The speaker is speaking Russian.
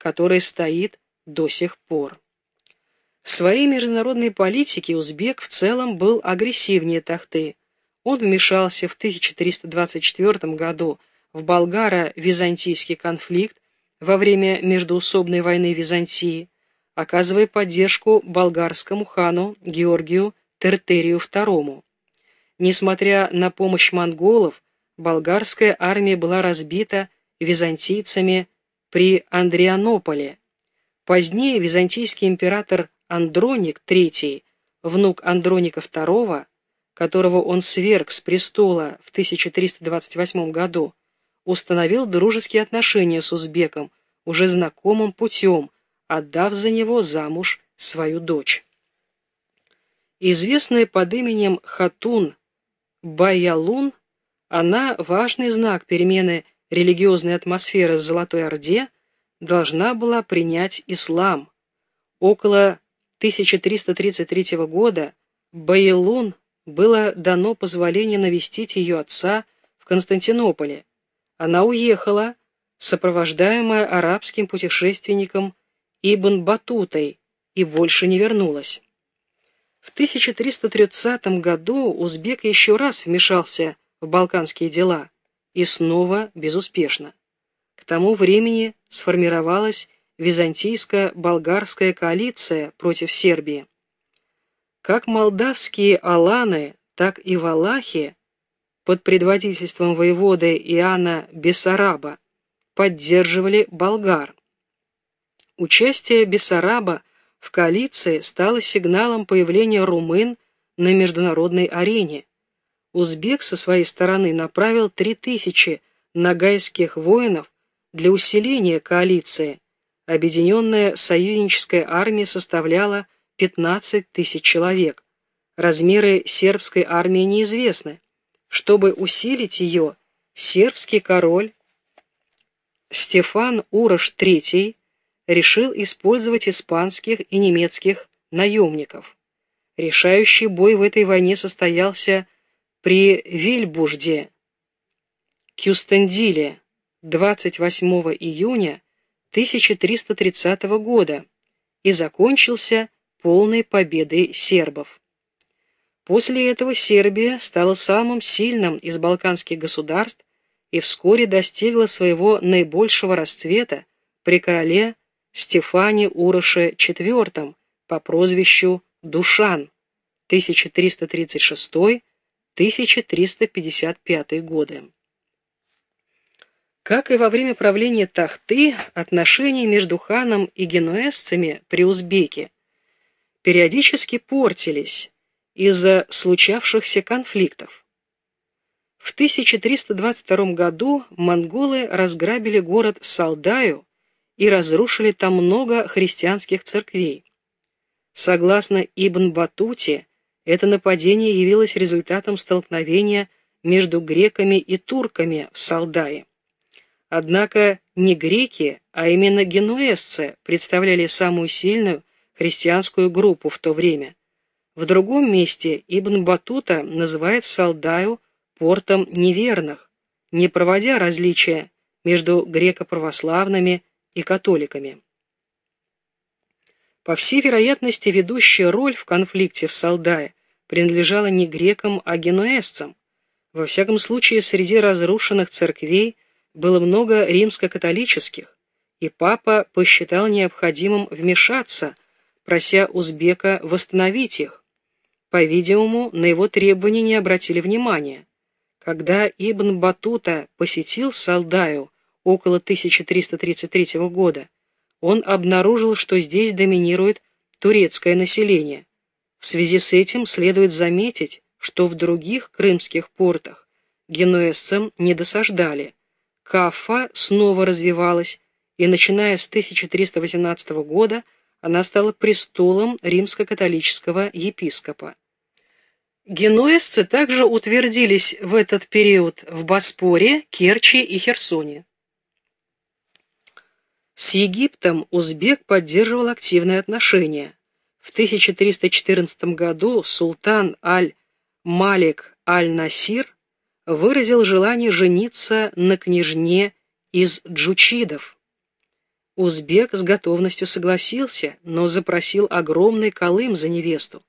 который стоит до сих пор. В своей международной политике узбек в целом был агрессивнее Тахты. Он вмешался в 1324 году в болгаро-византийский конфликт во время междуусобной войны Византии, оказывая поддержку болгарскому хану Георгию Тертерию II. Несмотря на помощь монголов, болгарская армия была разбита византийцами при Андрианополе. Позднее византийский император Андроник III, внук Андроника II, которого он сверг с престола в 1328 году, установил дружеские отношения с узбеком, уже знакомым путем, отдав за него замуж свою дочь. Известная под именем Хатун Баялун, она важный знак перемены религиозной атмосферы в Золотой Орде, должна была принять ислам. Около 1333 года Баялун было дано позволение навестить ее отца в Константинополе. Она уехала, сопровождаемая арабским путешественником Ибн Батутой, и больше не вернулась. В 1330 году узбек еще раз вмешался в балканские дела, и снова безуспешно. К тому времени сформировалась византийско-болгарская коалиция против Сербии. Как молдавские аланы, так и валахи под предводительством воеводы Иоанна Бессараба поддерживали болгар. Участие Бессараба в коалиции стало сигналом появления румын на международной арене. Узбек со своей стороны направил 3000 нагайских воинов для усиления коалиции. Объединенная союзническая армия составляла 15 тысяч человек. Размеры сербской армии неизвестны. Чтобы усилить ее, сербский король Стефан Урош III решил использовать испанских и немецких наемников. Решающий бой в этой войне состоялся при Вильбужде, Кюстендиле, 28 июня 1330 года и закончился полной победой сербов. После этого Сербия стала самым сильным из балканских государств и вскоре достигла своего наибольшего расцвета при короле Стефане Уроше IV по прозвищу Душан 1336-1355 годы. Как и во время правления Тахты, отношения между ханом и генуэзцами при Узбеке периодически портились из-за случавшихся конфликтов. В 1322 году монголы разграбили город Салдаю и разрушили там много христианских церквей. Согласно Ибн Батуте, это нападение явилось результатом столкновения между греками и турками в Салдае. Однако не греки, а именно генуэзцы представляли самую сильную христианскую группу в то время. В другом месте Ибн Батута называет Салдаю портом неверных, не проводя различия между греко-православными и католиками. По всей вероятности, ведущая роль в конфликте в Салдае принадлежала не грекам, а генуэзцам. Во всяком случае, среди разрушенных церквей было много римско-католических, и папа посчитал необходимым вмешаться, прося узбека восстановить их. По-видимому, на его требования не обратили внимания. Когда Ибн Батута посетил Салдаю около 1333 года, он обнаружил, что здесь доминирует турецкое население. В связи с этим следует заметить, что в других крымских портах генуэзцам не досаждали – Кафа снова развивалась, и начиная с 1318 года она стала престолом римско-католического епископа. Генуэзцы также утвердились в этот период в Боспоре, Керчи и Херсоне. С Египтом узбек поддерживал активные отношения. В 1314 году султан Аль-Малик Аль-Насир выразил желание жениться на княжне из джучидов. Узбек с готовностью согласился, но запросил огромный колым за невесту.